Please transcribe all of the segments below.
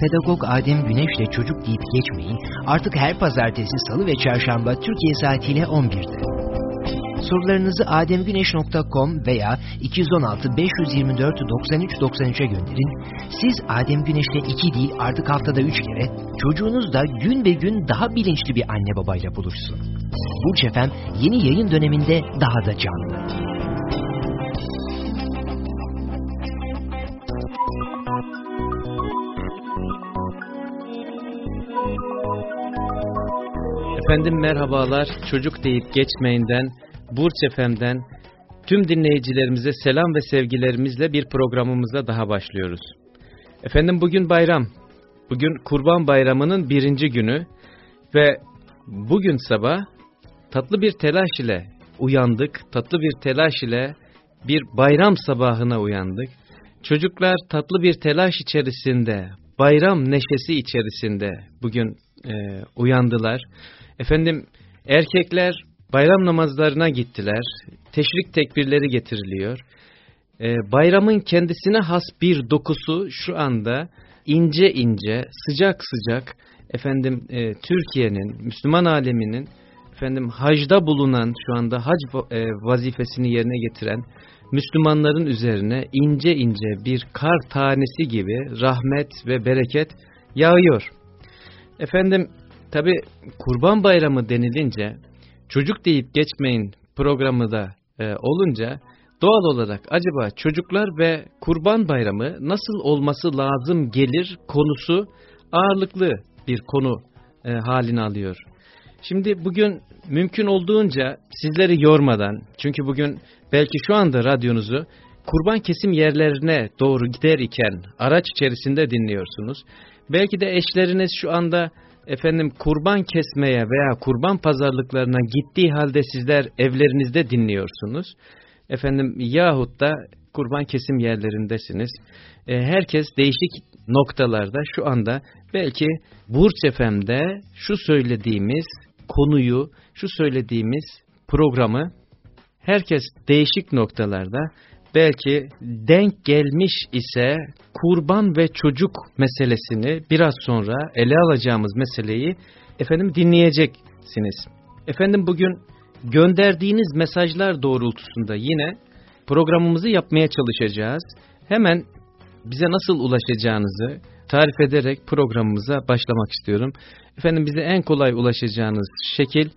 Pedagog Adem Güneş'le çocuk deyip geçmeyin artık her pazartesi, salı ve çarşamba Türkiye saatiyle 11'de. Sorularınızı ademgüneş.com veya 216 524 93 93'e gönderin. Siz Adem Güneş'le iki değil artık haftada üç kere çocuğunuz da gün be gün daha bilinçli bir anne babayla buluşsun. Burç Efem yeni yayın döneminde daha da canlı. Efendim merhabalar. Çocuk deyip geçmeyinden, Burç Efem'den tüm dinleyicilerimize selam ve sevgilerimizle bir programımıza daha başlıyoruz. Efendim bugün bayram. Bugün Kurban Bayramı'nın birinci günü ve bugün sabah tatlı bir telaş ile uyandık. Tatlı bir telaş ile bir bayram sabahına uyandık. Çocuklar tatlı bir telaş içerisinde, bayram neşesi içerisinde bugün e, uyandılar. Efendim erkekler bayram namazlarına gittiler. Teşrik tekbirleri getiriliyor. E, bayramın kendisine has bir dokusu şu anda ince ince, sıcak sıcak efendim e, Türkiye'nin, Müslüman aleminin efendim hacda bulunan şu anda hac e, vazifesini yerine getiren Müslümanların üzerine ince ince bir kar tanesi gibi rahmet ve bereket yağıyor. Efendim tabi kurban bayramı denilince çocuk deyip geçmeyin programı da e, olunca doğal olarak acaba çocuklar ve kurban bayramı nasıl olması lazım gelir konusu ağırlıklı bir konu e, halini alıyor. Şimdi bugün mümkün olduğunca sizleri yormadan çünkü bugün belki şu anda radyonuzu kurban kesim yerlerine doğru gider iken araç içerisinde dinliyorsunuz. Belki de eşleriniz şu anda efendim kurban kesmeye veya kurban pazarlıklarına gittiği halde sizler evlerinizde dinliyorsunuz. Efendim yahut da kurban kesim yerlerindesiniz. E, herkes değişik noktalarda şu anda belki Burç FM'de şu söylediğimiz konuyu, şu söylediğimiz programı herkes değişik noktalarda belki denk gelmiş ise kurban ve çocuk meselesini biraz sonra ele alacağımız meseleyi efendim dinleyeceksiniz. Efendim bugün gönderdiğiniz mesajlar doğrultusunda yine programımızı yapmaya çalışacağız. Hemen bize nasıl ulaşacağınızı tarif ederek programımıza başlamak istiyorum. Efendim bize en kolay ulaşacağınız şekil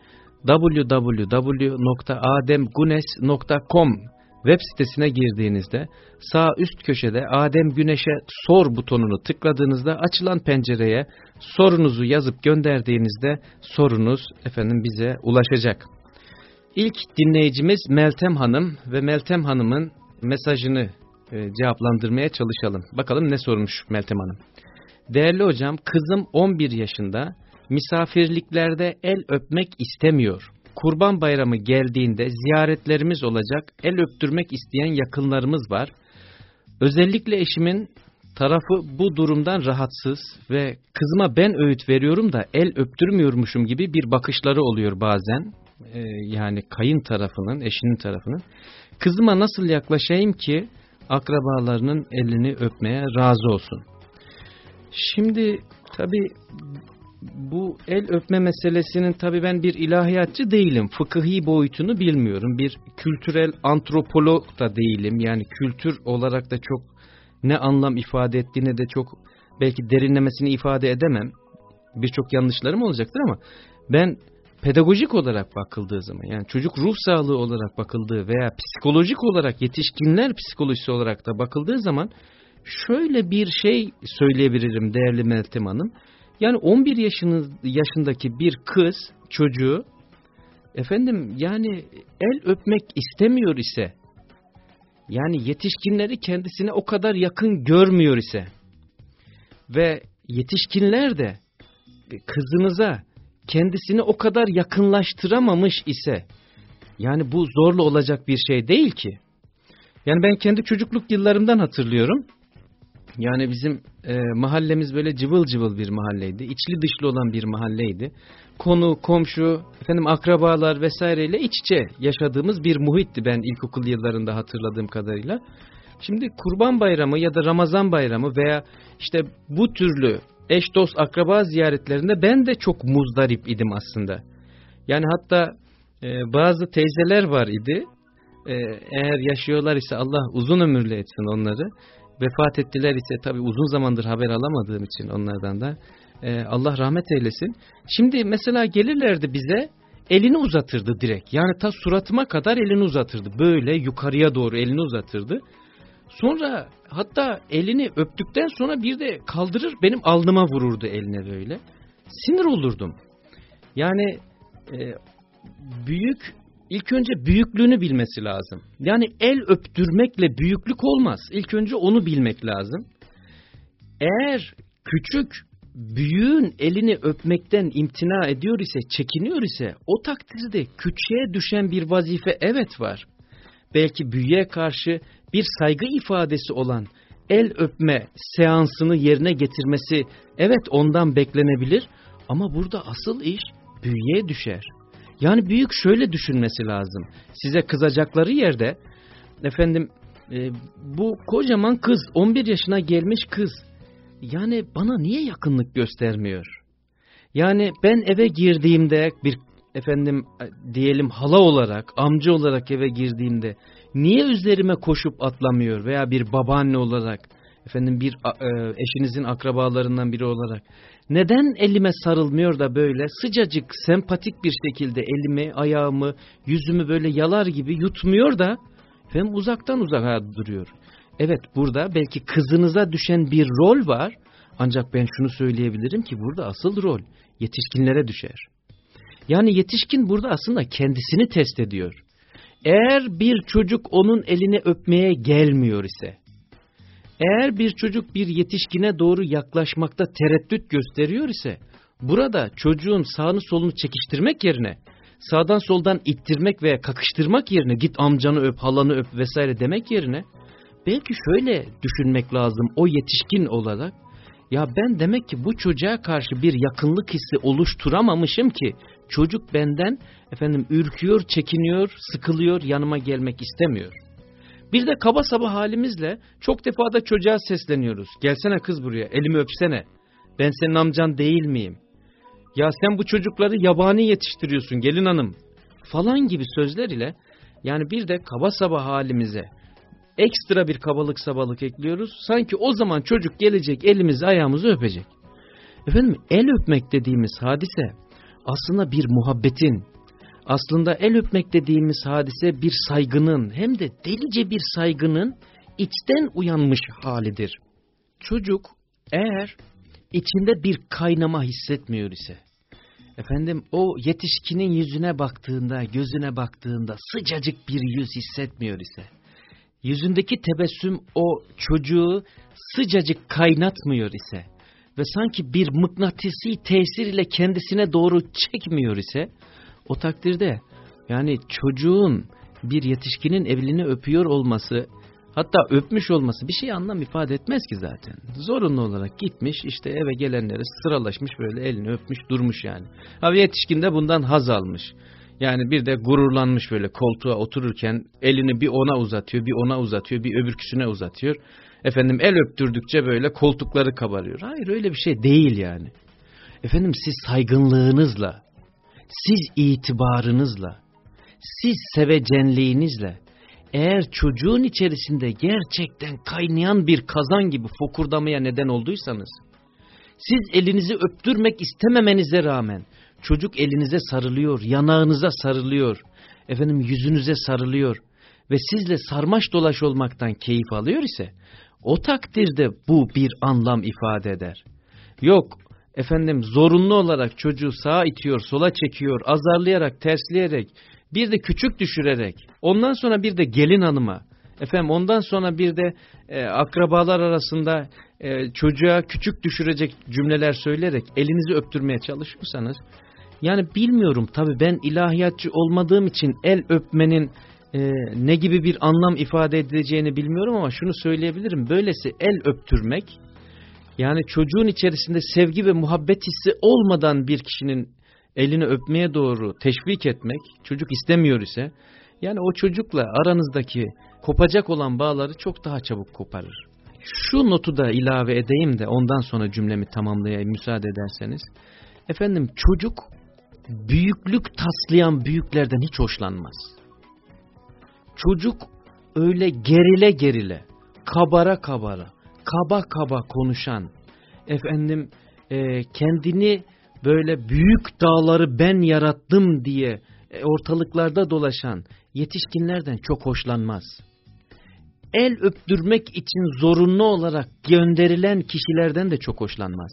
www.ademgunes.com web sitesine girdiğinizde sağ üst köşede Adem Güneş'e sor butonunu tıkladığınızda açılan pencereye sorunuzu yazıp gönderdiğinizde sorunuz efendim bize ulaşacak. İlk dinleyicimiz Meltem Hanım ve Meltem Hanım'ın mesajını e, cevaplandırmaya çalışalım. Bakalım ne sormuş Meltem Hanım. Değerli hocam kızım 11 yaşında misafirliklerde el öpmek istemiyor. Kurban bayramı geldiğinde ziyaretlerimiz olacak, el öptürmek isteyen yakınlarımız var. Özellikle eşimin tarafı bu durumdan rahatsız ve kızıma ben öğüt veriyorum da el öptürmüyormuşum gibi bir bakışları oluyor bazen. Ee, yani kayın tarafının, eşinin tarafının. Kızıma nasıl yaklaşayım ki akrabalarının elini öpmeye razı olsun? Şimdi tabi bu el öpme meselesinin tabi ben bir ilahiyatçı değilim. Fıkıhi boyutunu bilmiyorum. Bir kültürel antropolog da değilim. Yani kültür olarak da çok ne anlam ifade ettiğine de çok belki derinlemesini ifade edemem. Birçok yanlışlarım olacaktır ama ben pedagojik olarak bakıldığı zaman yani çocuk ruh sağlığı olarak bakıldığı veya psikolojik olarak yetişkinler psikolojisi olarak da bakıldığı zaman şöyle bir şey söyleyebilirim değerli Meltem Hanım. Yani 11 yaşınız, yaşındaki bir kız çocuğu efendim yani el öpmek istemiyor ise yani yetişkinleri kendisine o kadar yakın görmüyor ise ve yetişkinler de kızınıza kendisini o kadar yakınlaştıramamış ise yani bu zorlu olacak bir şey değil ki. Yani ben kendi çocukluk yıllarımdan hatırlıyorum. Yani bizim e, mahallemiz böyle cıvıl cıvıl bir mahalleydi. İçli dışlı olan bir mahalleydi. Konu, komşu, efendim akrabalar vesaireyle iç içe yaşadığımız bir muhitti ben ilkokul yıllarında hatırladığım kadarıyla. Şimdi kurban bayramı ya da Ramazan bayramı veya işte bu türlü eş dost akraba ziyaretlerinde ben de çok muzdarip idim aslında. Yani hatta e, bazı teyzeler var idi. E, eğer yaşıyorlar ise Allah uzun ömürlü etsin onları. Vefat ettiler ise tabi uzun zamandır haber alamadığım için onlardan da e, Allah rahmet eylesin. Şimdi mesela gelirlerdi bize elini uzatırdı direkt. Yani ta suratıma kadar elini uzatırdı. Böyle yukarıya doğru elini uzatırdı. Sonra hatta elini öptükten sonra bir de kaldırır benim alnıma vururdu eline böyle. Sinir olurdum. Yani e, büyük ilk önce büyüklüğünü bilmesi lazım. Yani el öptürmekle büyüklük olmaz. İlk önce onu bilmek lazım. Eğer küçük büyüğün elini öpmekten imtina ediyor ise, çekiniyor ise o takdirde küçüğe düşen bir vazife evet var. Belki büyüğe karşı bir saygı ifadesi olan el öpme seansını yerine getirmesi evet ondan beklenebilir ama burada asıl iş büyüğe düşer. Yani büyük şöyle düşünmesi lazım. Size kızacakları yerde efendim e, bu kocaman kız 11 yaşına gelmiş kız yani bana niye yakınlık göstermiyor? Yani ben eve girdiğimde bir efendim e, diyelim hala olarak, amca olarak eve girdiğimde niye üzerime koşup atlamıyor veya bir babaanne olarak efendim bir e, eşinizin akrabalarından biri olarak neden elime sarılmıyor da böyle sıcacık sempatik bir şekilde elimi ayağımı yüzümü böyle yalar gibi yutmuyor da hem uzaktan uzağa duruyor. Evet burada belki kızınıza düşen bir rol var ancak ben şunu söyleyebilirim ki burada asıl rol yetişkinlere düşer. Yani yetişkin burada aslında kendisini test ediyor. Eğer bir çocuk onun elini öpmeye gelmiyor ise, eğer bir çocuk bir yetişkine doğru yaklaşmakta tereddüt gösteriyor ise, burada çocuğun sağını solunu çekiştirmek yerine, sağdan soldan ittirmek veya kakıştırmak yerine, git amcanı öp, halanı öp vesaire demek yerine, belki şöyle düşünmek lazım o yetişkin olarak, ya ben demek ki bu çocuğa karşı bir yakınlık hissi oluşturamamışım ki çocuk benden efendim ürküyor, çekiniyor, sıkılıyor, yanıma gelmek istemiyor. Bir de kaba saba halimizle çok defa da çocuğa sesleniyoruz. Gelsene kız buraya, elimi öpsene. Ben senin amcan değil miyim? Ya sen bu çocukları yabani yetiştiriyorsun gelin hanım. Falan gibi sözler ile yani bir de kaba saba halimize ekstra bir kabalık sabalık ekliyoruz. Sanki o zaman çocuk gelecek elimizi ayağımızı öpecek. Efendim el öpmek dediğimiz hadise aslında bir muhabbetin, aslında el öpmek dediğimiz hadise bir saygının hem de delice bir saygının içten uyanmış halidir. Çocuk eğer içinde bir kaynama hissetmiyor ise, efendim o yetişkinin yüzüne baktığında, gözüne baktığında sıcacık bir yüz hissetmiyor ise, yüzündeki tebessüm o çocuğu sıcacık kaynatmıyor ise ve sanki bir mıknatısi tesir ile kendisine doğru çekmiyor ise o takdirde yani çocuğun bir yetişkinin evliliğini öpüyor olması hatta öpmüş olması bir şey anlam ifade etmez ki zaten. Zorunlu olarak gitmiş işte eve gelenlere sıralaşmış böyle elini öpmüş durmuş yani. Abi yetişkin de bundan haz almış. Yani bir de gururlanmış böyle koltuğa otururken elini bir ona uzatıyor, bir ona uzatıyor, bir öbürküsüne uzatıyor. Efendim el öptürdükçe böyle koltukları kabarıyor. Hayır öyle bir şey değil yani. Efendim siz saygınlığınızla, siz itibarınızla, siz sevecenliğinizle eğer çocuğun içerisinde gerçekten kaynayan bir kazan gibi fokurdamaya neden olduysanız, siz elinizi öptürmek istememenize rağmen çocuk elinize sarılıyor, yanağınıza sarılıyor, efendim yüzünüze sarılıyor ve sizle sarmaş dolaş olmaktan keyif alıyor ise o takdirde bu bir anlam ifade eder. Yok efendim zorunlu olarak çocuğu sağa itiyor, sola çekiyor, azarlayarak, tersleyerek, bir de küçük düşürerek, ondan sonra bir de gelin hanıma, efendim ondan sonra bir de e, akrabalar arasında e, çocuğa küçük düşürecek cümleler söyleyerek elinizi öptürmeye çalışırsanız, yani bilmiyorum tabi ben ilahiyatçı olmadığım için el öpmenin e, ne gibi bir anlam ifade edileceğini bilmiyorum ama şunu söyleyebilirim. Böylesi el öptürmek yani çocuğun içerisinde sevgi ve muhabbet hissi olmadan bir kişinin elini öpmeye doğru teşvik etmek çocuk istemiyor ise yani o çocukla aranızdaki kopacak olan bağları çok daha çabuk koparır. Şu notu da ilave edeyim de ondan sonra cümlemi tamamlayayım müsaade ederseniz. Efendim çocuk büyüklük taslayan büyüklerden hiç hoşlanmaz. Çocuk öyle gerile gerile, kabara kabara, kaba kaba konuşan, efendim e, kendini böyle büyük dağları ben yarattım diye e, ortalıklarda dolaşan yetişkinlerden çok hoşlanmaz. El öptürmek için zorunlu olarak gönderilen kişilerden de çok hoşlanmaz.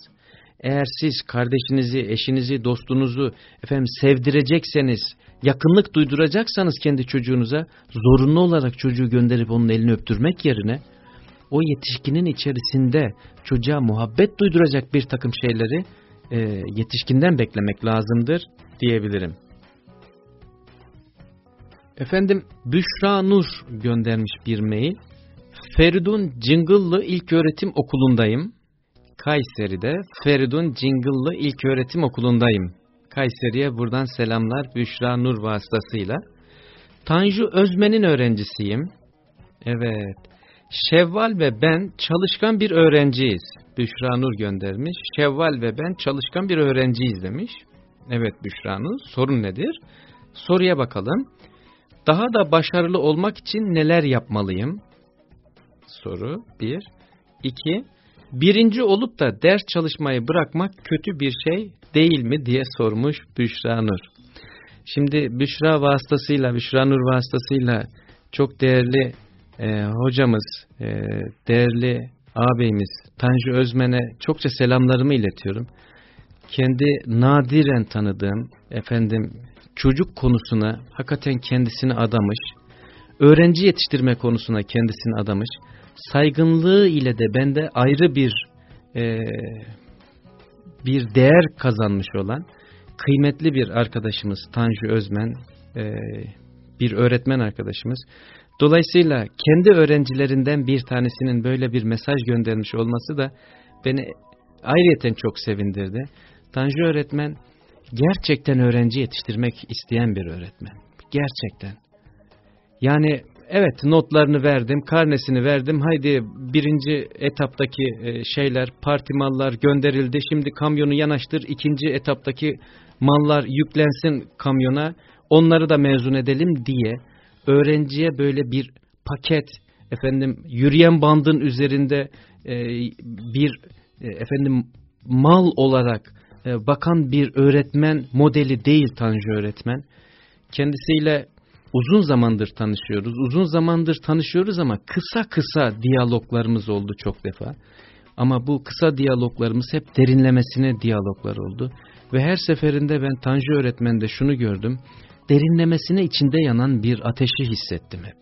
Eğer siz kardeşinizi, eşinizi, dostunuzu efendim sevdirecekseniz, yakınlık duyduracaksanız kendi çocuğunuza zorunlu olarak çocuğu gönderip onun elini öptürmek yerine o yetişkinin içerisinde çocuğa muhabbet duyduracak bir takım şeyleri e, yetişkinden beklemek lazımdır diyebilirim. Efendim Büşra Nur göndermiş bir mail. Feridun Cingıllı İlköğretim Okulu'ndayım. Kayseri'de Feridun Cingıllı İlköğretim Okulu'ndayım. Kayseri'ye buradan selamlar Büşra Nur vasıtasıyla. Tanju Özmen'in öğrencisiyim. Evet. Şevval ve ben çalışkan bir öğrenciyiz. Büşra Nur göndermiş. Şevval ve ben çalışkan bir öğrenciyiz demiş. Evet Büşra Nur. Sorun nedir? Soruya bakalım. Daha da başarılı olmak için neler yapmalıyım? Soru 1. 2. Birinci olup da ders çalışmayı bırakmak kötü bir şey değil mi diye sormuş Büşra Nur. Şimdi Büşra vasıtasıyla, Büşra Nur vasıtasıyla çok değerli e, hocamız, e, değerli ağabeyimiz Tanju Özmen'e çokça selamlarımı iletiyorum. Kendi nadiren tanıdığım, efendim çocuk konusuna hakikaten kendisini adamış, öğrenci yetiştirme konusuna kendisini adamış, saygınlığı ile de bende ayrı bir e, bir değer kazanmış olan kıymetli bir arkadaşımız Tanju Özmen, e, bir öğretmen arkadaşımız. Dolayısıyla kendi öğrencilerinden bir tanesinin böyle bir mesaj göndermiş olması da beni ayrıyeten çok sevindirdi. Tanju öğretmen gerçekten öğrenci yetiştirmek isteyen bir öğretmen. Gerçekten. Yani evet notlarını verdim, karnesini verdim. Haydi birinci etaptaki e, şeyler, parti mallar gönderildi. Şimdi kamyonu yanaştır. ikinci etaptaki mallar yüklensin kamyona. Onları da mezun edelim diye öğrenciye böyle bir paket efendim yürüyen bandın üzerinde e, bir e, efendim mal olarak e, bakan bir öğretmen modeli değil Tanju öğretmen. Kendisiyle uzun zamandır tanışıyoruz. Uzun zamandır tanışıyoruz ama kısa kısa diyaloglarımız oldu çok defa. Ama bu kısa diyaloglarımız hep derinlemesine diyaloglar oldu. Ve her seferinde ben Tanju öğretmende şunu gördüm. Derinlemesine içinde yanan bir ateşi hissettim hep.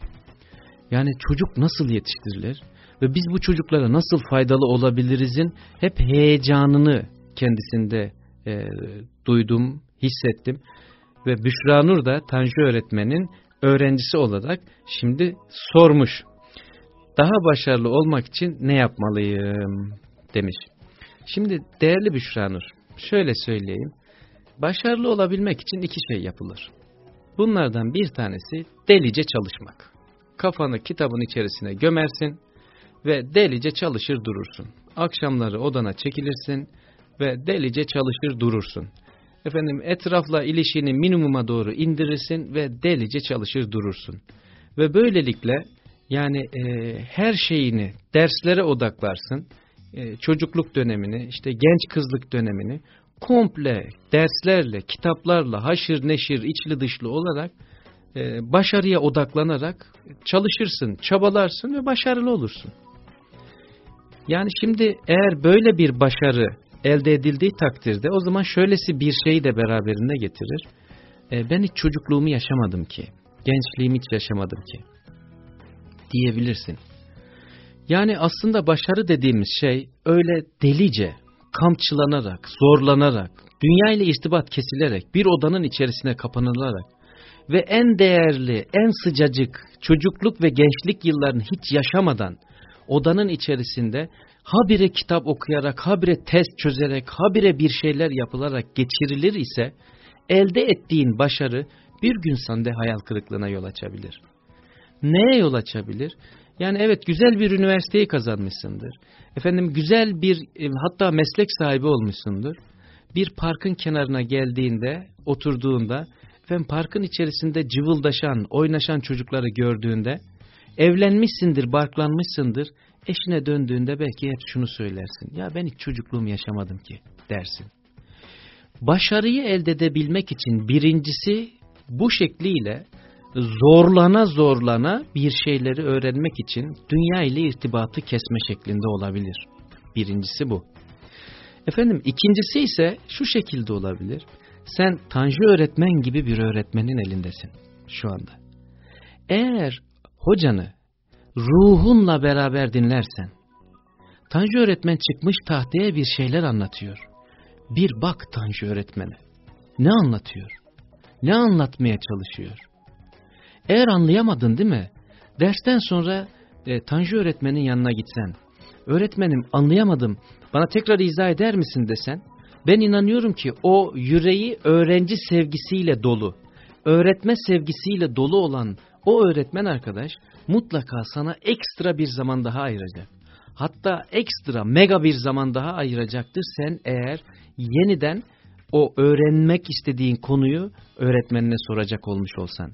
Yani çocuk nasıl yetiştirilir? Ve biz bu çocuklara nasıl faydalı olabilirizin hep heyecanını kendisinde e, duydum, hissettim. Ve Büşra Nur da Tanju öğretmenin öğrencisi olarak şimdi sormuş. Daha başarılı olmak için ne yapmalıyım demiş. Şimdi değerli Büşra Nur şöyle söyleyeyim. Başarılı olabilmek için iki şey yapılır. Bunlardan bir tanesi delice çalışmak. Kafanı kitabın içerisine gömersin ve delice çalışır durursun. Akşamları odana çekilirsin ve delice çalışır durursun. Efendim etrafla ilişkini minimuma doğru indirirsin ve delice çalışır durursun. Ve böylelikle yani e, her şeyini derslere odaklarsın. E, çocukluk dönemini, işte genç kızlık dönemini komple derslerle, kitaplarla haşır neşir, içli dışlı olarak e, başarıya odaklanarak çalışırsın, çabalarsın ve başarılı olursun. Yani şimdi eğer böyle bir başarı elde edildiği takdirde o zaman şöylesi bir şeyi de beraberinde getirir. E, ben hiç çocukluğumu yaşamadım ki, gençliğimi hiç yaşamadım ki diyebilirsin. Yani aslında başarı dediğimiz şey öyle delice, kamçılanarak, zorlanarak, dünya ile irtibat kesilerek, bir odanın içerisine kapanılarak ve en değerli, en sıcacık çocukluk ve gençlik yıllarını hiç yaşamadan odanın içerisinde habire kitap okuyarak, habire test çözerek, habire bir şeyler yapılarak geçirilir ise elde ettiğin başarı bir gün sende hayal kırıklığına yol açabilir. Neye yol açabilir? Yani evet güzel bir üniversiteyi kazanmışsındır. Efendim güzel bir e, hatta meslek sahibi olmuşsundur. Bir parkın kenarına geldiğinde, oturduğunda, efendim parkın içerisinde cıvıldaşan, oynaşan çocukları gördüğünde, evlenmişsindir, barklanmışsındır, eşine döndüğünde belki hep şunu söylersin. Ya ben hiç çocukluğumu yaşamadım ki dersin. Başarıyı elde edebilmek için birincisi bu şekliyle zorlana zorlana bir şeyleri öğrenmek için dünya ile irtibatı kesme şeklinde olabilir. Birincisi bu. Efendim ikincisi ise şu şekilde olabilir. Sen Tanju öğretmen gibi bir öğretmenin elindesin şu anda. Eğer hocanı ruhunla beraber dinlersen, Tanju öğretmen çıkmış tahtaya bir şeyler anlatıyor. Bir bak Tanju öğretmene. Ne anlatıyor? Ne anlatmaya çalışıyor? Eğer anlayamadın değil mi? Dersten sonra e, Tanju öğretmenin yanına gitsen, öğretmenim anlayamadım, bana tekrar izah eder misin desen, ben inanıyorum ki o yüreği öğrenci sevgisiyle dolu, öğretme sevgisiyle dolu olan o öğretmen arkadaş mutlaka sana ekstra bir zaman daha ayıracak. Hatta ekstra mega bir zaman daha ayıracaktır sen eğer yeniden o öğrenmek istediğin konuyu öğretmenine soracak olmuş olsan.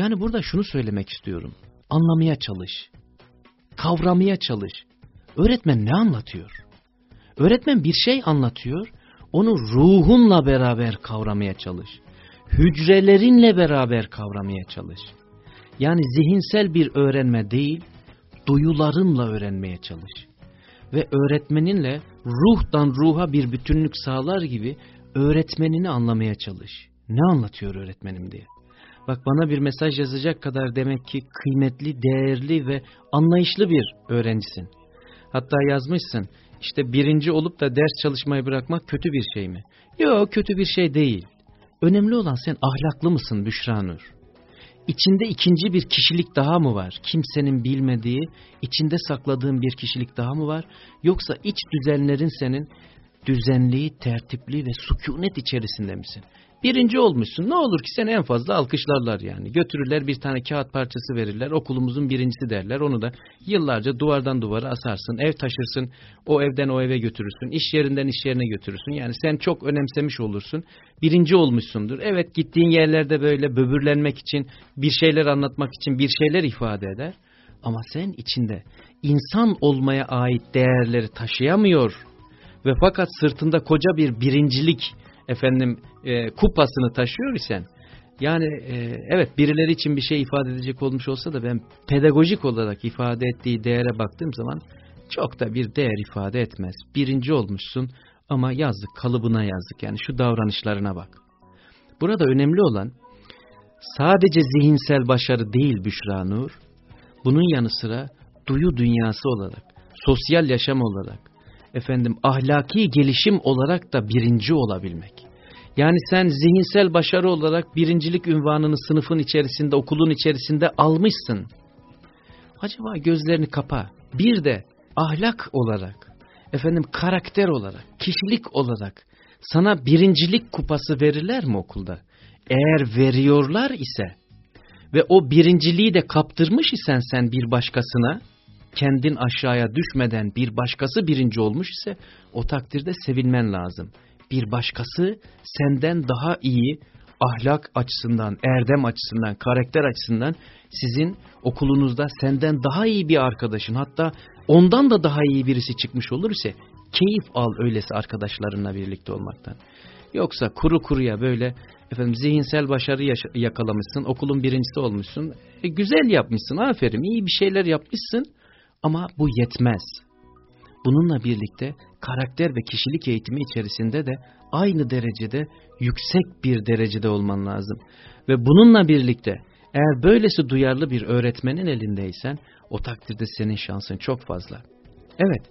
Yani burada şunu söylemek istiyorum. Anlamaya çalış. Kavramaya çalış. Öğretmen ne anlatıyor? Öğretmen bir şey anlatıyor. Onu ruhunla beraber kavramaya çalış. Hücrelerinle beraber kavramaya çalış. Yani zihinsel bir öğrenme değil, duyularınla öğrenmeye çalış. Ve öğretmeninle ruhtan ruha bir bütünlük sağlar gibi öğretmenini anlamaya çalış. Ne anlatıyor öğretmenim diye. Bak bana bir mesaj yazacak kadar demek ki kıymetli, değerli ve anlayışlı bir öğrencisin. Hatta yazmışsın işte birinci olup da ders çalışmayı bırakmak kötü bir şey mi? Yok kötü bir şey değil. Önemli olan sen ahlaklı mısın Büşra Nur? İçinde ikinci bir kişilik daha mı var? Kimsenin bilmediği, içinde sakladığın bir kişilik daha mı var? Yoksa iç düzenlerin senin düzenli, tertipli ve sükunet içerisinde misin? Birinci olmuşsun. Ne olur ki seni en fazla alkışlarlar yani. Götürürler bir tane kağıt parçası verirler. Okulumuzun birincisi derler. Onu da yıllarca duvardan duvara asarsın. Ev taşırsın. O evden o eve götürürsün. İş yerinden iş yerine götürürsün. Yani sen çok önemsemiş olursun. Birinci olmuşsundur. Evet gittiğin yerlerde böyle böbürlenmek için, bir şeyler anlatmak için bir şeyler ifade eder. Ama sen içinde insan olmaya ait değerleri taşıyamıyor ve fakat sırtında koca bir birincilik efendim e, kupasını taşıyor isen yani e, evet birileri için bir şey ifade edecek olmuş olsa da ben pedagojik olarak ifade ettiği değere baktığım zaman çok da bir değer ifade etmez. Birinci olmuşsun ama yazdık kalıbına yazdık yani şu davranışlarına bak. Burada önemli olan sadece zihinsel başarı değil Büşra Nur, bunun yanı sıra duyu dünyası olarak, sosyal yaşam olarak, efendim ahlaki gelişim olarak da birinci olabilmek. Yani sen zihinsel başarı olarak birincilik ünvanını sınıfın içerisinde, okulun içerisinde almışsın. Acaba gözlerini kapa. Bir de ahlak olarak, efendim karakter olarak, kişilik olarak sana birincilik kupası verirler mi okulda? Eğer veriyorlar ise ve o birinciliği de kaptırmış isen sen bir başkasına, kendin aşağıya düşmeden bir başkası birinci olmuş ise o takdirde sevilmen lazım. Bir başkası senden daha iyi ahlak açısından, erdem açısından, karakter açısından sizin okulunuzda senden daha iyi bir arkadaşın hatta ondan da daha iyi birisi çıkmış olur ise keyif al öylesi arkadaşlarınla birlikte olmaktan. Yoksa kuru kuruya böyle efendim zihinsel başarı yakalamışsın, okulun birincisi olmuşsun. E, güzel yapmışsın, aferin, iyi bir şeyler yapmışsın ama bu yetmez. Bununla birlikte karakter ve kişilik eğitimi içerisinde de aynı derecede yüksek bir derecede olman lazım. Ve bununla birlikte eğer böylesi duyarlı bir öğretmenin elindeysen o takdirde senin şansın çok fazla. Evet,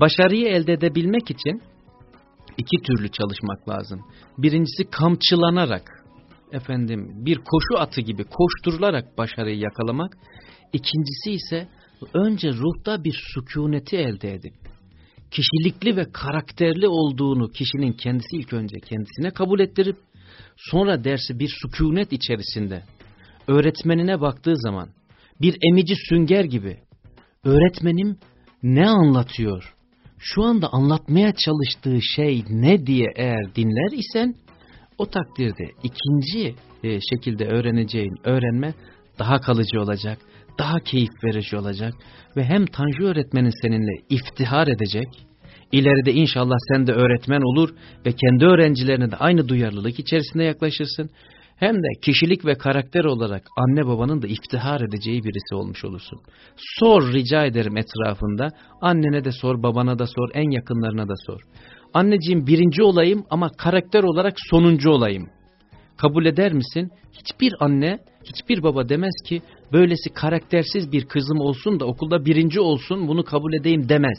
başarıyı elde edebilmek için iki türlü çalışmak lazım. Birincisi kamçılanarak, efendim bir koşu atı gibi koşturularak başarıyı yakalamak. İkincisi ise önce ruhta bir sükuneti elde edip, kişilikli ve karakterli olduğunu kişinin kendisi ilk önce kendisine kabul ettirip, sonra dersi bir sükunet içerisinde öğretmenine baktığı zaman, bir emici sünger gibi. Öğretmenim ne anlatıyor? Şu anda anlatmaya çalıştığı şey ne diye eğer dinler isen o takdirde ikinci e, şekilde öğreneceğin öğrenme daha kalıcı olacak, daha keyif verici olacak ve hem Tanju öğretmenin seninle iftihar edecek, ileride inşallah sen de öğretmen olur ve kendi öğrencilerine de aynı duyarlılık içerisinde yaklaşırsın hem de kişilik ve karakter olarak anne babanın da iftihar edeceği birisi olmuş olursun. Sor rica ederim etrafında, annene de sor, babana da sor, en yakınlarına da sor. Anneciğim birinci olayım ama karakter olarak sonuncu olayım. Kabul eder misin? Hiçbir anne, hiçbir baba demez ki böylesi karaktersiz bir kızım olsun da okulda birinci olsun bunu kabul edeyim demez.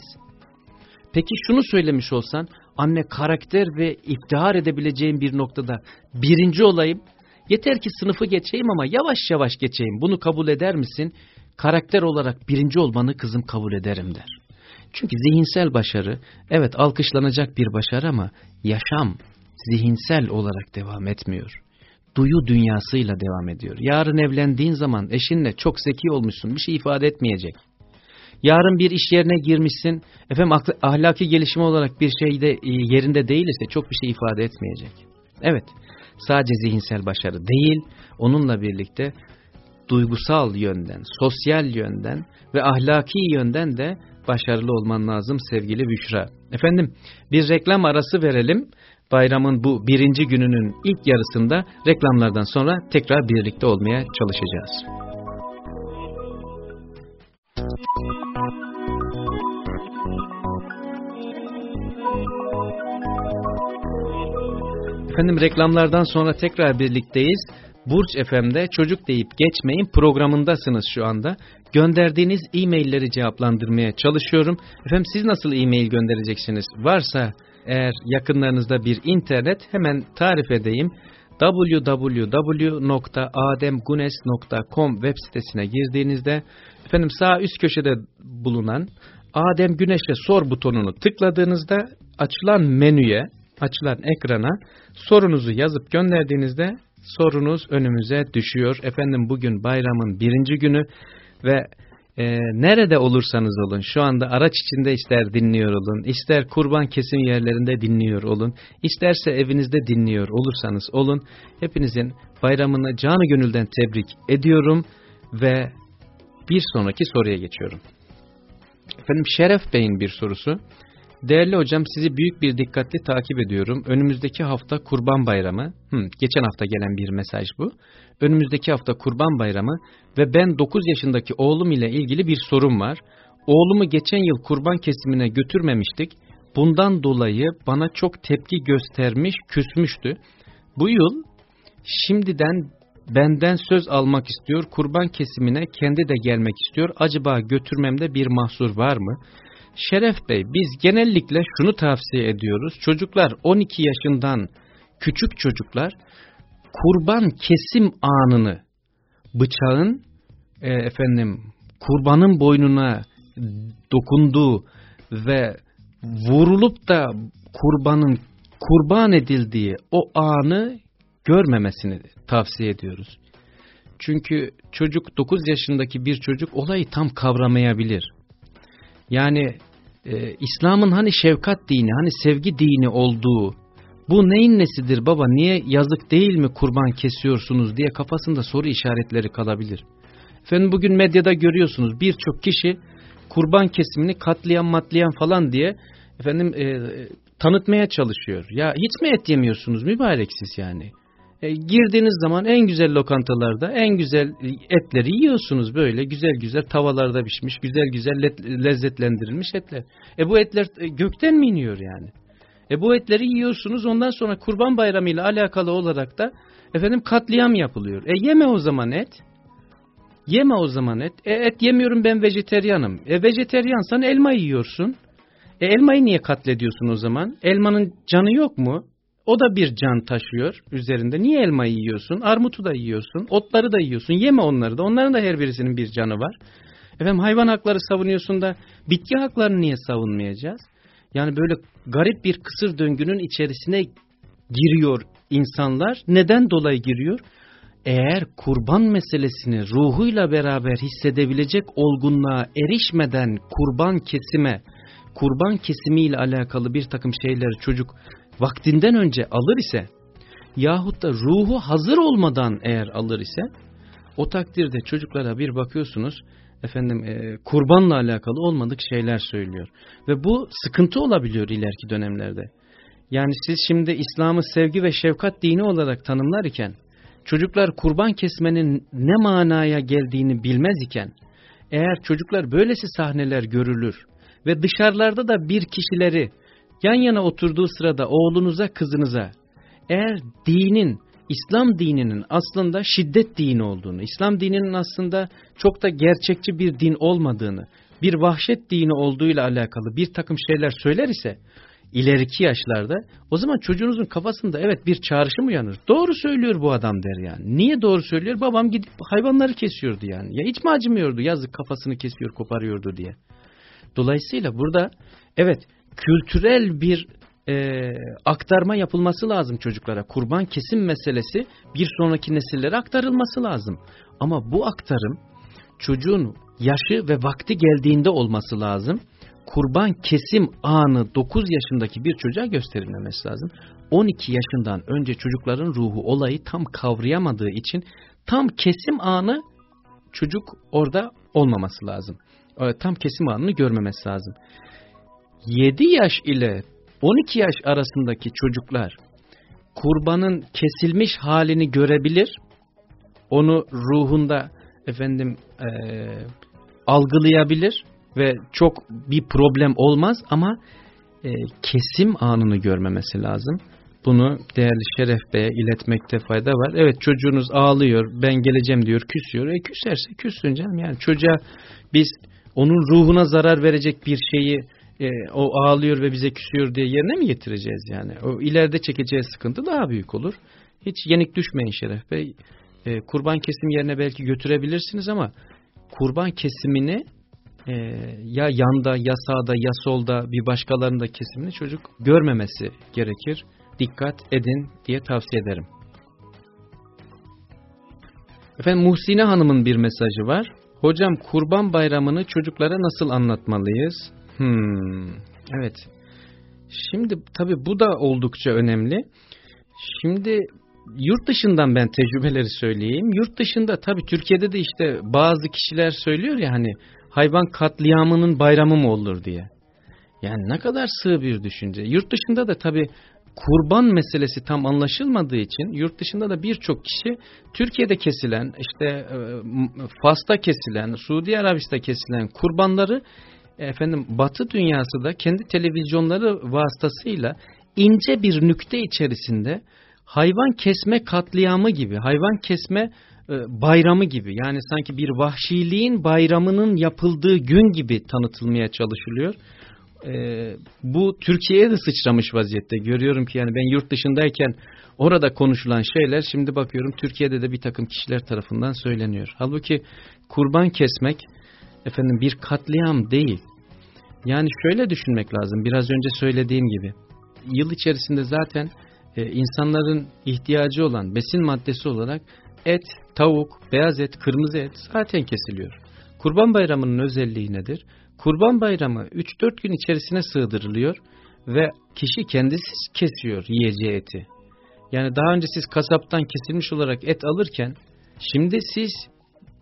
Peki şunu söylemiş olsan, anne karakter ve iftihar edebileceğim bir noktada birinci olayım, Yeter ki sınıfı geçeyim ama yavaş yavaş geçeyim. Bunu kabul eder misin? Karakter olarak birinci olmanı kızım kabul ederim der. Çünkü zihinsel başarı evet alkışlanacak bir başarı ama yaşam zihinsel olarak devam etmiyor. Duyu dünyasıyla devam ediyor. Yarın evlendiğin zaman eşinle çok zeki olmuşsun bir şey ifade etmeyecek. Yarın bir iş yerine girmişsin, efendim ahlaki gelişim olarak bir şeyde e, yerinde değilse çok bir şey ifade etmeyecek. Evet, sadece zihinsel başarı değil, onunla birlikte duygusal yönden, sosyal yönden ve ahlaki yönden de başarılı olman lazım sevgili Büşra. Efendim bir reklam arası verelim. Bayramın bu birinci gününün ilk yarısında reklamlardan sonra tekrar birlikte olmaya çalışacağız. Efendim reklamlardan sonra tekrar birlikteyiz. Burç FM'de çocuk deyip geçmeyin programındasınız şu anda. Gönderdiğiniz e-mailleri cevaplandırmaya çalışıyorum. Efendim siz nasıl e-mail göndereceksiniz? Varsa eğer yakınlarınızda bir internet hemen tarif edeyim. www.ademgunes.com web sitesine girdiğinizde efendim sağ üst köşede bulunan Adem Güneş'e sor butonunu tıkladığınızda açılan menüye açılan ekrana sorunuzu yazıp gönderdiğinizde sorunuz önümüze düşüyor. Efendim bugün bayramın birinci günü ve e, nerede olursanız olun şu anda araç içinde ister dinliyor olun, ister kurban kesim yerlerinde dinliyor olun, isterse evinizde dinliyor olursanız olun. Hepinizin bayramını canı gönülden tebrik ediyorum ve bir sonraki soruya geçiyorum. Efendim Şeref Bey'in bir sorusu. Değerli hocam sizi büyük bir dikkatli takip ediyorum. Önümüzdeki hafta Kurban Bayramı, hmm, geçen hafta gelen bir mesaj bu. Önümüzdeki hafta Kurban Bayramı ve ben 9 yaşındaki oğlum ile ilgili bir sorum var. Oğlumu geçen yıl kurban kesimine götürmemiştik. Bundan dolayı bana çok tepki göstermiş, küsmüştü. Bu yıl şimdiden benden söz almak istiyor, kurban kesimine kendi de gelmek istiyor. Acaba götürmemde bir mahsur var mı? Şeref Bey biz genellikle şunu tavsiye ediyoruz. Çocuklar 12 yaşından küçük çocuklar kurban kesim anını bıçağın e, efendim kurbanın boynuna dokunduğu ve vurulup da kurbanın kurban edildiği o anı görmemesini tavsiye ediyoruz. Çünkü çocuk 9 yaşındaki bir çocuk olayı tam kavramayabilir. Yani e, İslam'ın hani şefkat dini, hani sevgi dini olduğu, bu neyin nesidir baba, niye yazık değil mi kurban kesiyorsunuz diye kafasında soru işaretleri kalabilir. Efendim bugün medyada görüyorsunuz birçok kişi kurban kesimini katliam matliam falan diye efendim e, tanıtmaya çalışıyor. Ya hiç mi et yemiyorsunuz mübareksiz yani? E, girdiğiniz zaman en güzel lokantalarda en güzel etleri yiyorsunuz böyle güzel güzel tavalarda pişmiş güzel güzel lezzetlendirilmiş etler. E bu etler e, gökten mi iniyor yani? E bu etleri yiyorsunuz ondan sonra kurban bayramı ile alakalı olarak da efendim katliam yapılıyor. E yeme o zaman et. Yeme o zaman et. E et yemiyorum ben vejeteryanım. E vejeteryansan elma yiyorsun. E elmayı niye katlediyorsun o zaman? Elmanın canı yok mu? O da bir can taşıyor üzerinde. Niye elmayı yiyorsun? Armutu da yiyorsun. Otları da yiyorsun. Yeme onları da. Onların da her birisinin bir canı var. Efendim hayvan hakları savunuyorsun da bitki haklarını niye savunmayacağız? Yani böyle garip bir kısır döngünün içerisine giriyor insanlar. Neden dolayı giriyor? eğer kurban meselesini ruhuyla beraber hissedebilecek olgunluğa erişmeden kurban kesime, kurban kesimiyle alakalı bir takım şeyleri çocuk vaktinden önce alır ise yahut da ruhu hazır olmadan eğer alır ise o takdirde çocuklara bir bakıyorsunuz efendim e, kurbanla alakalı olmadık şeyler söylüyor. Ve bu sıkıntı olabiliyor ileriki dönemlerde. Yani siz şimdi İslam'ı sevgi ve şefkat dini olarak tanımlar iken çocuklar kurban kesmenin ne manaya geldiğini bilmez iken eğer çocuklar böylesi sahneler görülür ve dışarılarda da bir kişileri yan yana oturduğu sırada oğlunuza kızınıza eğer dinin İslam dininin aslında şiddet dini olduğunu, İslam dininin aslında çok da gerçekçi bir din olmadığını, bir vahşet dini olduğuyla alakalı bir takım şeyler söyler ise ileriki yaşlarda o zaman çocuğunuzun kafasında evet bir çağrışım uyanır. Doğru söylüyor bu adam der yani. Niye doğru söylüyor? Babam gidip hayvanları kesiyordu yani. Ya hiç mi acımıyordu yazık kafasını kesiyor koparıyordu diye. Dolayısıyla burada evet kültürel bir e, aktarma yapılması lazım çocuklara. Kurban kesim meselesi bir sonraki nesillere aktarılması lazım. Ama bu aktarım çocuğun yaşı ve vakti geldiğinde olması lazım. Kurban kesim anı 9 yaşındaki bir çocuğa gösterilmemesi lazım. 12 yaşından önce çocukların ruhu olayı tam kavrayamadığı için tam kesim anı çocuk orada olmaması lazım. Tam kesim anını görmemesi lazım. 7 yaş ile 12 yaş arasındaki çocuklar kurbanın kesilmiş halini görebilir, onu ruhunda efendim e, algılayabilir ve çok bir problem olmaz ama e, kesim anını görmemesi lazım. Bunu değerli Şeref Bey'e iletmekte fayda var. Evet çocuğunuz ağlıyor, ben geleceğim diyor, küsüyor. E küserse küssün canım. Yani çocuğa biz onun ruhuna zarar verecek bir şeyi e, o ağlıyor ve bize küsüyor diye yerine mi getireceğiz yani? O ileride çekeceği sıkıntı daha büyük olur. Hiç yenik düşmeyin Şeref Bey. E, kurban kesim yerine belki götürebilirsiniz ama kurban kesimini e, ya yanda ya sağda ya solda bir başkalarının da kesimini çocuk görmemesi gerekir. Dikkat edin diye tavsiye ederim. Efendim Muhsine Hanım'ın bir mesajı var. Hocam kurban bayramını çocuklara nasıl anlatmalıyız? Hmm, evet. Şimdi tabii bu da oldukça önemli. Şimdi yurt dışından ben tecrübeleri söyleyeyim. Yurt dışında tabii Türkiye'de de işte bazı kişiler söylüyor ya hani hayvan katliamının bayramı mı olur diye. Yani ne kadar sığ bir düşünce. Yurt dışında da tabii kurban meselesi tam anlaşılmadığı için yurt dışında da birçok kişi Türkiye'de kesilen işte Fas'ta kesilen Suudi Arabistan'da kesilen kurbanları efendim Batı dünyası da kendi televizyonları vasıtasıyla ince bir nükte içerisinde hayvan kesme katliamı gibi, hayvan kesme e, bayramı gibi yani sanki bir vahşiliğin bayramının yapıldığı gün gibi tanıtılmaya çalışılıyor. E, bu Türkiye'ye de sıçramış vaziyette. Görüyorum ki yani ben yurt dışındayken orada konuşulan şeyler şimdi bakıyorum Türkiye'de de bir takım kişiler tarafından söyleniyor. Halbuki kurban kesmek efendim bir katliam değil. Yani şöyle düşünmek lazım biraz önce söylediğim gibi. Yıl içerisinde zaten e, insanların ihtiyacı olan besin maddesi olarak et, tavuk, beyaz et, kırmızı et zaten kesiliyor. Kurban bayramının özelliği nedir? Kurban bayramı 3-4 gün içerisine sığdırılıyor ve kişi kendisi kesiyor yiyeceği eti. Yani daha önce siz kasaptan kesilmiş olarak et alırken şimdi siz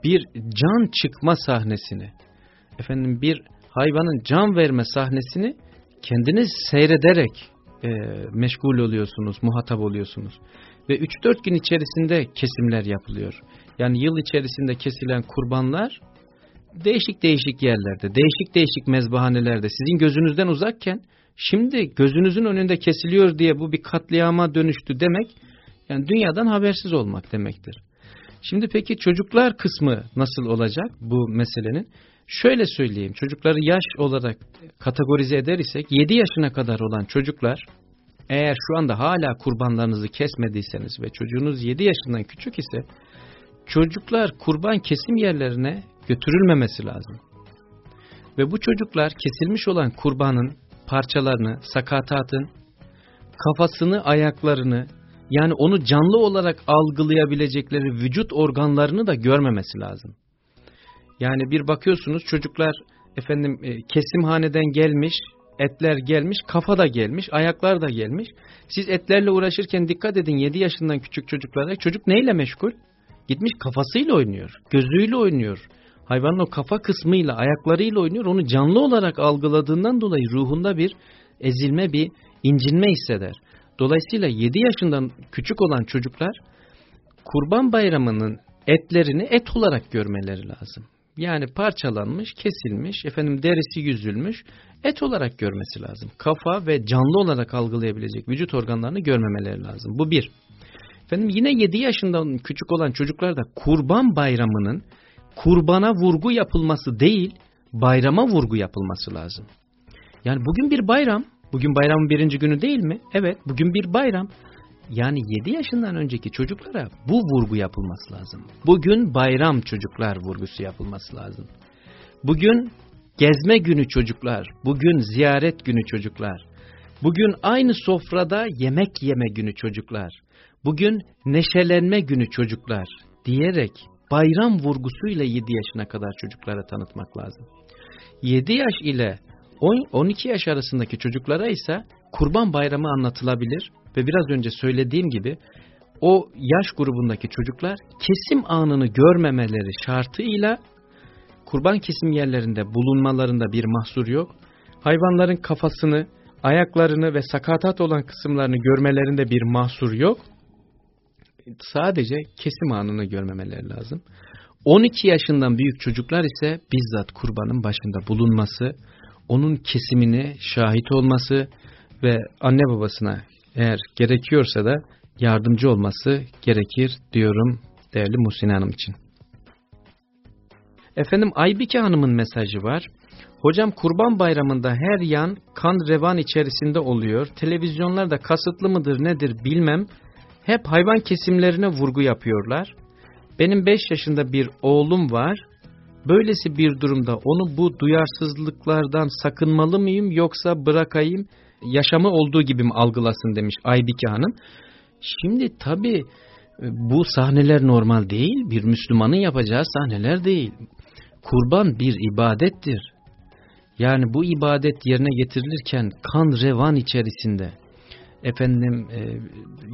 bir can çıkma sahnesini efendim bir hayvanın can verme sahnesini kendiniz seyrederek e, meşgul oluyorsunuz, muhatap oluyorsunuz. Ve 3-4 gün içerisinde kesimler yapılıyor. Yani yıl içerisinde kesilen kurbanlar değişik değişik yerlerde, değişik değişik mezbahanelerde sizin gözünüzden uzakken şimdi gözünüzün önünde kesiliyor diye bu bir katliama dönüştü demek yani dünyadan habersiz olmak demektir. Şimdi peki çocuklar kısmı nasıl olacak bu meselenin? Şöyle söyleyeyim çocukları yaş olarak kategorize eder isek 7 yaşına kadar olan çocuklar eğer şu anda hala kurbanlarınızı kesmediyseniz ve çocuğunuz 7 yaşından küçük ise çocuklar kurban kesim yerlerine götürülmemesi lazım. Ve bu çocuklar kesilmiş olan kurbanın parçalarını, sakatatın kafasını, ayaklarını Yani onu canlı olarak algılayabilecekleri vücut organlarını da görmemesi lazım. Yani bir bakıyorsunuz çocuklar efendim e, kesimhaneden gelmiş, etler gelmiş, kafa da gelmiş, ayaklar da gelmiş. Siz etlerle uğraşırken dikkat edin 7 yaşından küçük çocuklara. Çocuk neyle meşgul? Gitmiş kafasıyla oynuyor, gözüyle oynuyor. Hayvanın o kafa kısmıyla, ayaklarıyla oynuyor. Onu canlı olarak algıladığından dolayı ruhunda bir ezilme, bir incinme hisseder. Dolayısıyla 7 yaşından küçük olan çocuklar kurban bayramının etlerini et olarak görmeleri lazım. Yani parçalanmış, kesilmiş, efendim derisi yüzülmüş et olarak görmesi lazım. Kafa ve canlı olarak algılayabilecek vücut organlarını görmemeleri lazım. Bu bir. Efendim yine 7 yaşından küçük olan çocuklar da kurban bayramının kurbana vurgu yapılması değil, bayrama vurgu yapılması lazım. Yani bugün bir bayram, bugün bayramın birinci günü değil mi? Evet, bugün bir bayram. Yani 7 yaşından önceki çocuklara bu vurgu yapılması lazım. Bugün bayram çocuklar vurgusu yapılması lazım. Bugün gezme günü çocuklar, bugün ziyaret günü çocuklar. Bugün aynı sofrada yemek yeme günü çocuklar. Bugün neşelenme günü çocuklar diyerek bayram vurgusuyla 7 yaşına kadar çocuklara tanıtmak lazım. 7 yaş ile 12 yaş arasındaki çocuklara ise kurban bayramı anlatılabilir ve biraz önce söylediğim gibi o yaş grubundaki çocuklar kesim anını görmemeleri şartıyla kurban kesim yerlerinde bulunmalarında bir mahsur yok. Hayvanların kafasını, ayaklarını ve sakatat olan kısımlarını görmelerinde bir mahsur yok. Sadece kesim anını görmemeleri lazım. 12 yaşından büyük çocuklar ise bizzat kurbanın başında bulunması, onun kesimine şahit olması ve anne babasına eğer gerekiyorsa da yardımcı olması gerekir diyorum değerli Muhsin Hanım için. Efendim Aybike Hanım'ın mesajı var. Hocam kurban bayramında her yan kan revan içerisinde oluyor. Televizyonlarda kasıtlı mıdır nedir bilmem. Hep hayvan kesimlerine vurgu yapıyorlar. Benim 5 yaşında bir oğlum var. Böylesi bir durumda onu bu duyarsızlıklardan sakınmalı mıyım yoksa bırakayım yaşamı olduğu gibi mi algılasın demiş Aybike Hanım. Şimdi tabi e, bu sahneler normal değil. Bir Müslümanın yapacağı sahneler değil. Kurban bir ibadettir. Yani bu ibadet yerine getirilirken kan revan içerisinde efendim e,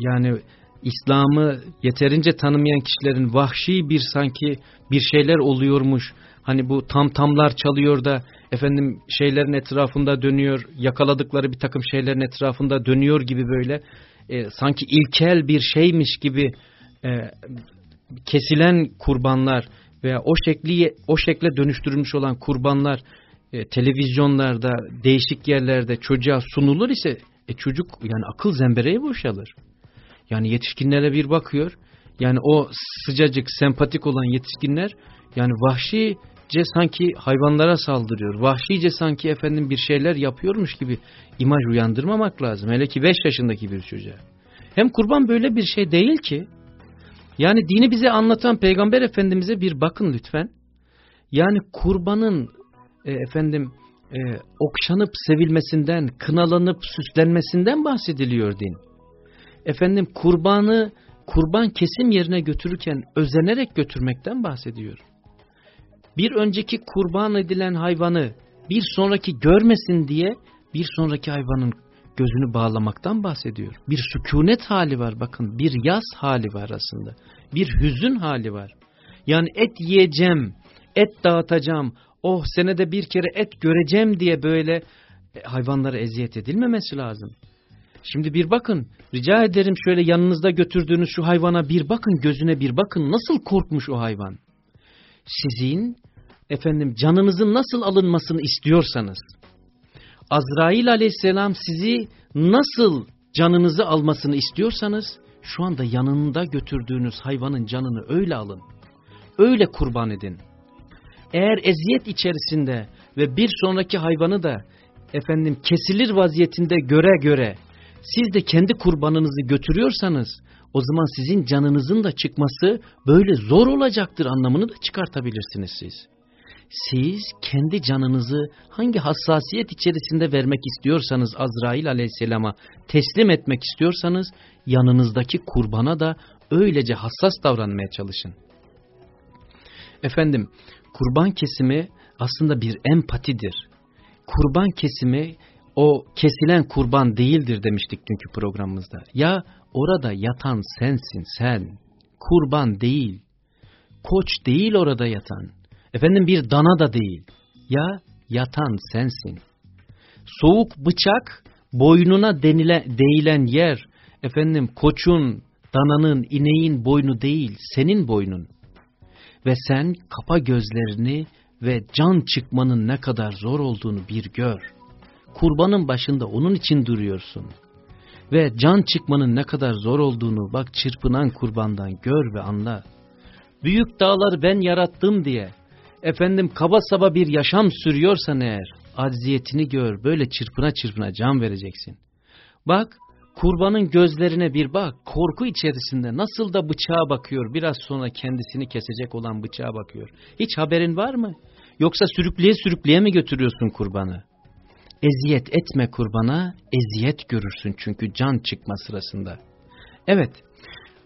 yani İslam'ı yeterince tanımayan kişilerin vahşi bir sanki bir şeyler oluyormuş. Hani bu tam tamlar çalıyor da efendim şeylerin etrafında dönüyor, yakaladıkları bir takım şeylerin etrafında dönüyor gibi böyle e, sanki ilkel bir şeymiş gibi e, kesilen kurbanlar veya o şekli o şekle dönüştürülmüş olan kurbanlar e, televizyonlarda, değişik yerlerde çocuğa sunulur ise e, çocuk yani akıl zembereye boşalır. Yani yetişkinlere bir bakıyor. Yani o sıcacık, sempatik olan yetişkinler yani vahşice sanki hayvanlara saldırıyor. Vahşice sanki efendim bir şeyler yapıyormuş gibi imaj uyandırmamak lazım. Hele ki 5 yaşındaki bir çocuğa. Hem kurban böyle bir şey değil ki. Yani dini bize anlatan Peygamber Efendimiz'e bir bakın lütfen. Yani kurbanın e, efendim e, okşanıp sevilmesinden, kınalanıp süslenmesinden bahsediliyor din. Efendim kurbanı kurban kesim yerine götürürken özenerek götürmekten bahsediyor. Bir önceki kurban edilen hayvanı bir sonraki görmesin diye bir sonraki hayvanın gözünü bağlamaktan bahsediyor. Bir sükunet hali var bakın bir yaz hali var aslında. Bir hüzün hali var. Yani et yiyeceğim, et dağıtacağım, oh senede bir kere et göreceğim diye böyle e, hayvanlara eziyet edilmemesi lazım. Şimdi bir bakın rica ederim şöyle yanınızda götürdüğünüz şu hayvana bir bakın gözüne bir bakın nasıl korkmuş o hayvan. Sizin efendim canınızın nasıl alınmasını istiyorsanız Azrail aleyhisselam sizi nasıl canınızı almasını istiyorsanız şu anda yanında götürdüğünüz hayvanın canını öyle alın. Öyle kurban edin. Eğer eziyet içerisinde ve bir sonraki hayvanı da efendim kesilir vaziyetinde göre göre siz de kendi kurbanınızı götürüyorsanız o zaman sizin canınızın da çıkması böyle zor olacaktır anlamını da çıkartabilirsiniz siz. siz kendi canınızı hangi hassasiyet içerisinde vermek istiyorsanız Azrail aleyhisselama teslim etmek istiyorsanız yanınızdaki kurbana da öylece hassas davranmaya çalışın. Efendim kurban kesimi aslında bir empatidir. Kurban kesimi o kesilen kurban değildir demiştik dünkü programımızda. Ya orada yatan sensin sen. Kurban değil. Koç değil orada yatan. Efendim bir dana da değil. Ya yatan sensin. Soğuk bıçak boynuna denile, değilen yer efendim koçun, dananın, ineğin boynu değil senin boynun. Ve sen kapa gözlerini ve can çıkmanın ne kadar zor olduğunu bir gör. Kurbanın başında onun için duruyorsun. Ve can çıkmanın ne kadar zor olduğunu bak çırpınan kurbandan gör ve anla. Büyük dağları ben yarattım diye efendim kaba saba bir yaşam sürüyorsan eğer acziyetini gör böyle çırpına çırpına can vereceksin. Bak kurbanın gözlerine bir bak korku içerisinde nasıl da bıçağa bakıyor biraz sonra kendisini kesecek olan bıçağa bakıyor. Hiç haberin var mı? Yoksa sürükleye sürükleye mi götürüyorsun kurbanı? Eziyet etme kurbana, eziyet görürsün çünkü can çıkma sırasında. Evet,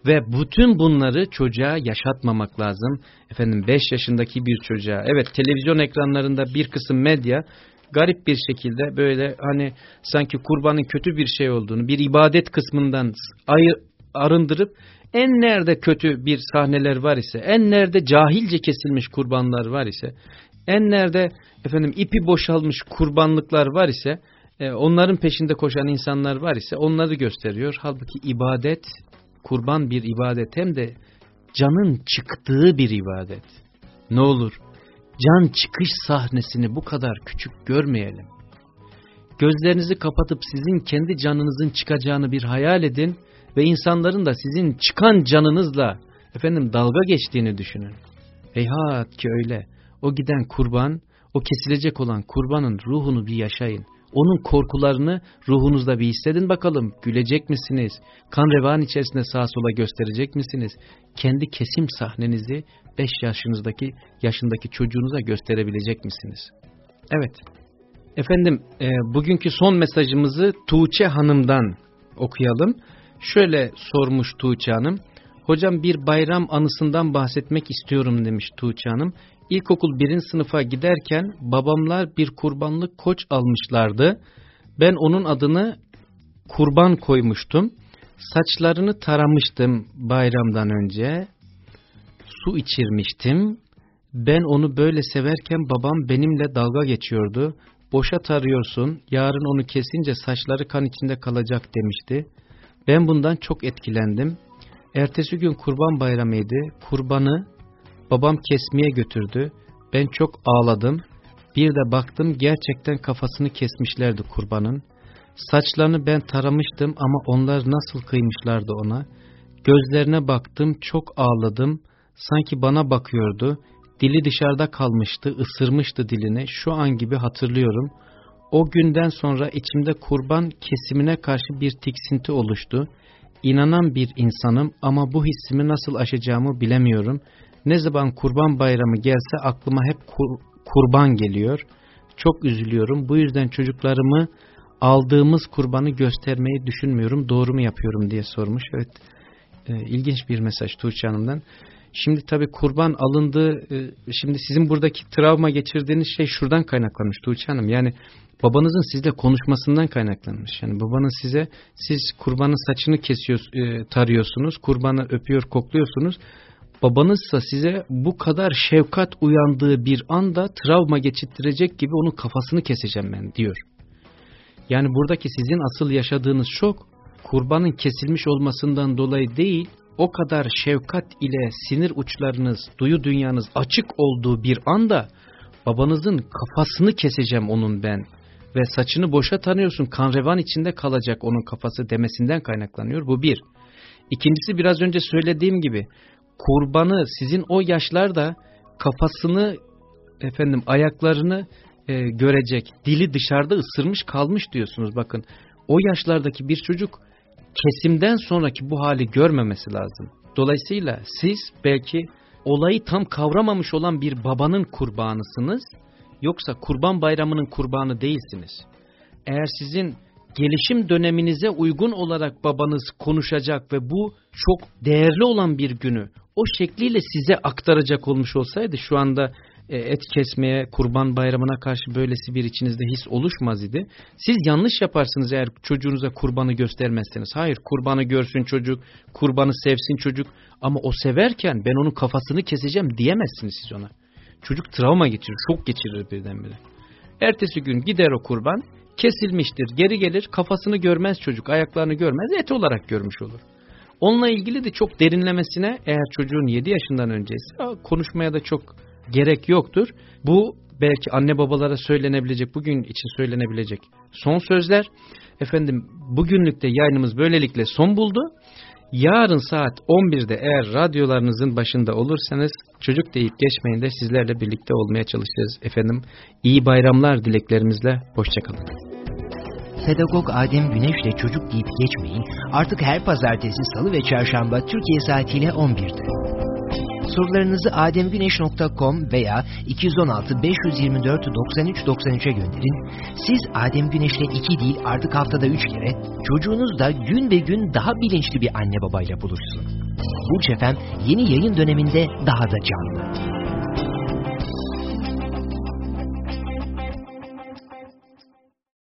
ve bütün bunları çocuğa yaşatmamak lazım. Efendim 5 yaşındaki bir çocuğa, evet televizyon ekranlarında bir kısım medya garip bir şekilde böyle hani sanki kurbanın kötü bir şey olduğunu, bir ibadet kısmından ayır, arındırıp en nerede kötü bir sahneler var ise, en nerede cahilce kesilmiş kurbanlar var ise, en nerede efendim ipi boşalmış kurbanlıklar var ise, e, onların peşinde koşan insanlar var ise onları gösteriyor. Halbuki ibadet kurban bir ibadet hem de canın çıktığı bir ibadet. Ne olur can çıkış sahnesini bu kadar küçük görmeyelim. Gözlerinizi kapatıp sizin kendi canınızın çıkacağını bir hayal edin ve insanların da sizin çıkan canınızla efendim dalga geçtiğini düşünün. Heyhat ki öyle. O giden kurban, o kesilecek olan kurbanın ruhunu bir yaşayın. Onun korkularını ruhunuzda bir hissedin bakalım. Gülecek misiniz? Kan revan içerisinde sağa sola gösterecek misiniz? Kendi kesim sahnenizi 5 yaşınızdaki yaşındaki çocuğunuza gösterebilecek misiniz? Evet. Efendim e, bugünkü son mesajımızı Tuğçe Hanım'dan okuyalım. Şöyle sormuş Tuğçe Hanım. Hocam bir bayram anısından bahsetmek istiyorum demiş Tuğçe Hanım. İlkokul birin sınıfa giderken babamlar bir kurbanlık koç almışlardı. Ben onun adını kurban koymuştum. Saçlarını taramıştım bayramdan önce. Su içirmiştim. Ben onu böyle severken babam benimle dalga geçiyordu. Boşa tarıyorsun, yarın onu kesince saçları kan içinde kalacak demişti. Ben bundan çok etkilendim. Ertesi gün kurban bayramıydı. Kurbanı Babam kesmeye götürdü. Ben çok ağladım. Bir de baktım gerçekten kafasını kesmişlerdi kurbanın. Saçlarını ben taramıştım ama onlar nasıl kıymışlardı ona. Gözlerine baktım çok ağladım. Sanki bana bakıyordu. Dili dışarıda kalmıştı, ısırmıştı dilini. Şu an gibi hatırlıyorum. O günden sonra içimde kurban kesimine karşı bir tiksinti oluştu. İnanan bir insanım ama bu hissimi nasıl aşacağımı bilemiyorum. Ne zaman kurban bayramı gelse aklıma hep kur, kurban geliyor. Çok üzülüyorum. Bu yüzden çocuklarımı aldığımız kurbanı göstermeyi düşünmüyorum. Doğru mu yapıyorum diye sormuş. Evet e, ilginç bir mesaj Tuğçe Hanım'dan. Şimdi tabi kurban alındığı, e, şimdi sizin buradaki travma geçirdiğiniz şey şuradan kaynaklanmış Tuğçe Hanım. Yani babanızın sizle konuşmasından kaynaklanmış. Yani babanın size, siz kurbanın saçını kesiyor, e, tarıyorsunuz, kurbanı öpüyor, kokluyorsunuz babanızsa size bu kadar şefkat uyandığı bir anda travma geçittirecek gibi onun kafasını keseceğim ben diyor. Yani buradaki sizin asıl yaşadığınız şok kurbanın kesilmiş olmasından dolayı değil o kadar şefkat ile sinir uçlarınız, duyu dünyanız açık olduğu bir anda babanızın kafasını keseceğim onun ben ve saçını boşa tanıyorsun kan revan içinde kalacak onun kafası demesinden kaynaklanıyor. Bu bir. İkincisi biraz önce söylediğim gibi kurbanı sizin o yaşlarda kafasını efendim ayaklarını e, görecek dili dışarıda ısırmış kalmış diyorsunuz bakın o yaşlardaki bir çocuk kesimden sonraki bu hali görmemesi lazım. Dolayısıyla siz belki olayı tam kavramamış olan bir babanın kurbanısınız yoksa kurban bayramının kurbanı değilsiniz. Eğer sizin gelişim döneminize uygun olarak babanız konuşacak ve bu çok değerli olan bir günü o şekliyle size aktaracak olmuş olsaydı şu anda e, et kesmeye, kurban bayramına karşı böylesi bir içinizde his oluşmaz idi. Siz yanlış yaparsınız eğer çocuğunuza kurbanı göstermezseniz. Hayır kurbanı görsün çocuk, kurbanı sevsin çocuk ama o severken ben onun kafasını keseceğim diyemezsiniz siz ona. Çocuk travma geçirir, şok geçirir birdenbire. Ertesi gün gider o kurban, kesilmiştir, geri gelir, kafasını görmez çocuk, ayaklarını görmez, et olarak görmüş olur. Onunla ilgili de çok derinlemesine eğer çocuğun 7 yaşından önceyse konuşmaya da çok gerek yoktur. Bu belki anne babalara söylenebilecek, bugün için söylenebilecek son sözler. Efendim bugünlük de yayınımız böylelikle son buldu. Yarın saat 11'de eğer radyolarınızın başında olursanız çocuk deyip geçmeyin de sizlerle birlikte olmaya çalışacağız efendim. İyi bayramlar dileklerimizle hoşçakalın. Pedagog Adem Güneş'le çocuk deyip geçmeyin artık her pazartesi, salı ve çarşamba Türkiye saatiyle 11'de. Sorularınızı ademgüneş.com veya 216 524 93 93'e gönderin. Siz Adem Güneş'le iki değil artık haftada üç kere çocuğunuz da gün ve gün daha bilinçli bir anne babayla buluşsun. Burç Efem yeni yayın döneminde daha da canlı.